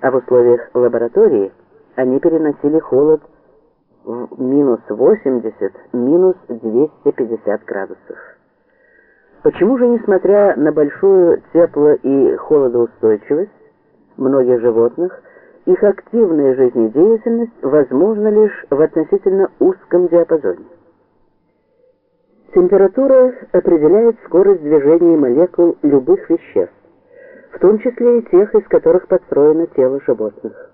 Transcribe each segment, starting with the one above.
а в условиях лаборатории они переносили холод в минус 80, минус 250 градусов. Почему же, несмотря на большую тепло- и холодоустойчивость многих животных, их активная жизнедеятельность возможна лишь в относительно узком диапазоне? Температура определяет скорость движения молекул любых веществ, в том числе и тех, из которых построено тело животных.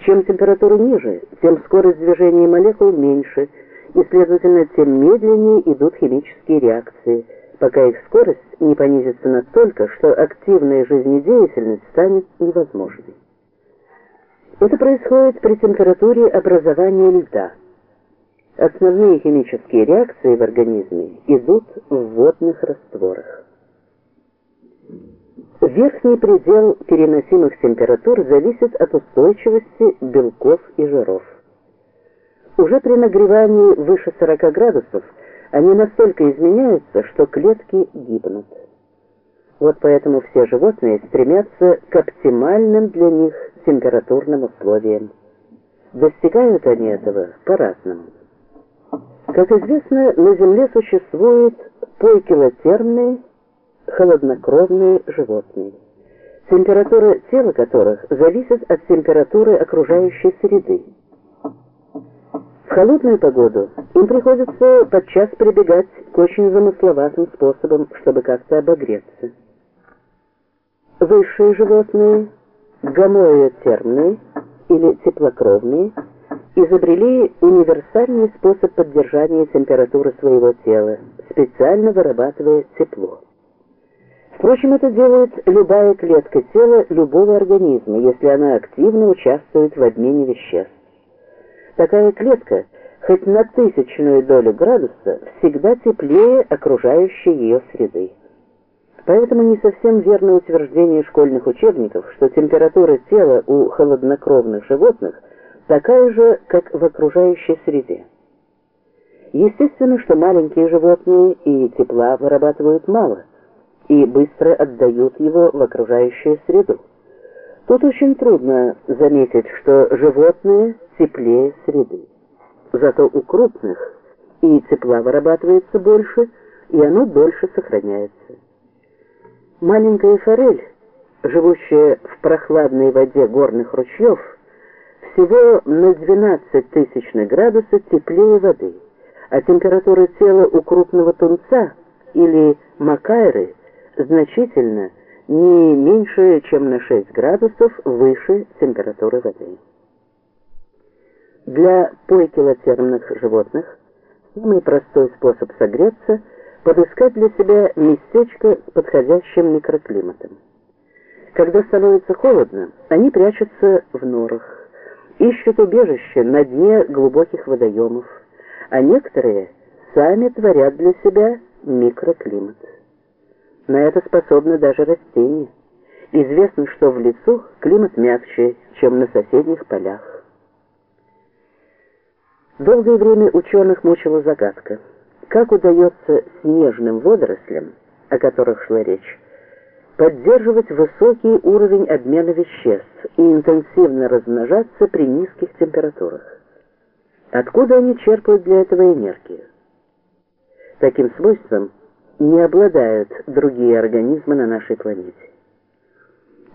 Чем температура ниже, тем скорость движения молекул меньше, и, следовательно, тем медленнее идут химические реакции, пока их скорость не понизится настолько, что активная жизнедеятельность станет невозможной. Это происходит при температуре образования льда. Основные химические реакции в организме идут в водных растворах. Верхний предел переносимых температур зависит от устойчивости белков и жиров. Уже при нагревании выше 40 градусов они настолько изменяются, что клетки гибнут. Вот поэтому все животные стремятся к оптимальным для них температурным условиям. Достигают они этого по-разному. Как известно, на Земле существуют поикилотермные, холоднокровные животные, температура тела которых зависит от температуры окружающей среды. В холодную погоду им приходится подчас прибегать к очень замысловатым способам, чтобы как-то обогреться. Высшие животные, гомоэотермные или теплокровные – изобрели универсальный способ поддержания температуры своего тела, специально вырабатывая тепло. Впрочем, это делает любая клетка тела любого организма, если она активно участвует в обмене веществ. Такая клетка, хоть на тысячную долю градуса, всегда теплее окружающей ее среды. Поэтому не совсем верно утверждение школьных учебников, что температура тела у холоднокровных животных – такая же, как в окружающей среде. Естественно, что маленькие животные и тепла вырабатывают мало и быстро отдают его в окружающую среду. Тут очень трудно заметить, что животные теплее среды. Зато у крупных и тепла вырабатывается больше, и оно дольше сохраняется. Маленькая форель, живущая в прохладной воде горных ручьев, всего на 12 тысячных градуса теплее воды, а температура тела у крупного тунца или макайры значительно не меньше, чем на 6 градусов выше температуры воды. Для поикилотермных животных самый простой способ согреться – подыскать для себя местечко с подходящим микроклиматом. Когда становится холодно, они прячутся в норах ищут убежище на дне глубоких водоемов, а некоторые сами творят для себя микроклимат. На это способны даже растения. Известно, что в лесу климат мягче, чем на соседних полях. Долгое время ученых мучила загадка, как удается снежным водорослям, о которых шла речь, поддерживать высокий уровень обмена веществ и интенсивно размножаться при низких температурах. Откуда они черпают для этого энергию? Таким свойством не обладают другие организмы на нашей планете.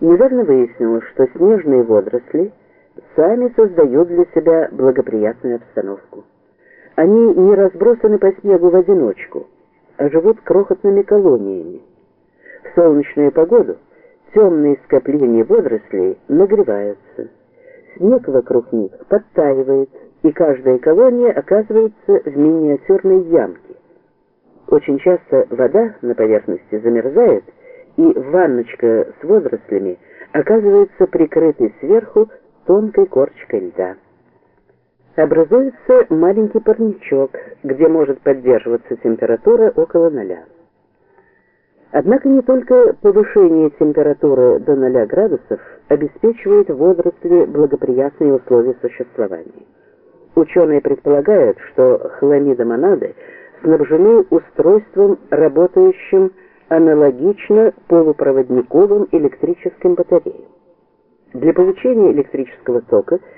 Недавно выяснилось, что снежные водоросли сами создают для себя благоприятную обстановку. Они не разбросаны по снегу в одиночку, а живут крохотными колониями. В солнечную погоду темные скопления водорослей нагреваются. Снег вокруг них подтаивает, и каждая колония оказывается в миниатюрной ямке. Очень часто вода на поверхности замерзает, и ванночка с водорослями оказывается прикрытой сверху тонкой корочкой льда. Образуется маленький парничок, где может поддерживаться температура около ноля. Однако не только повышение температуры до 0 градусов обеспечивает водоросли благоприятные условия существования. Ученые предполагают, что хламидомонады снабжены устройством, работающим аналогично полупроводниковым электрическим батареям. Для получения электрического тока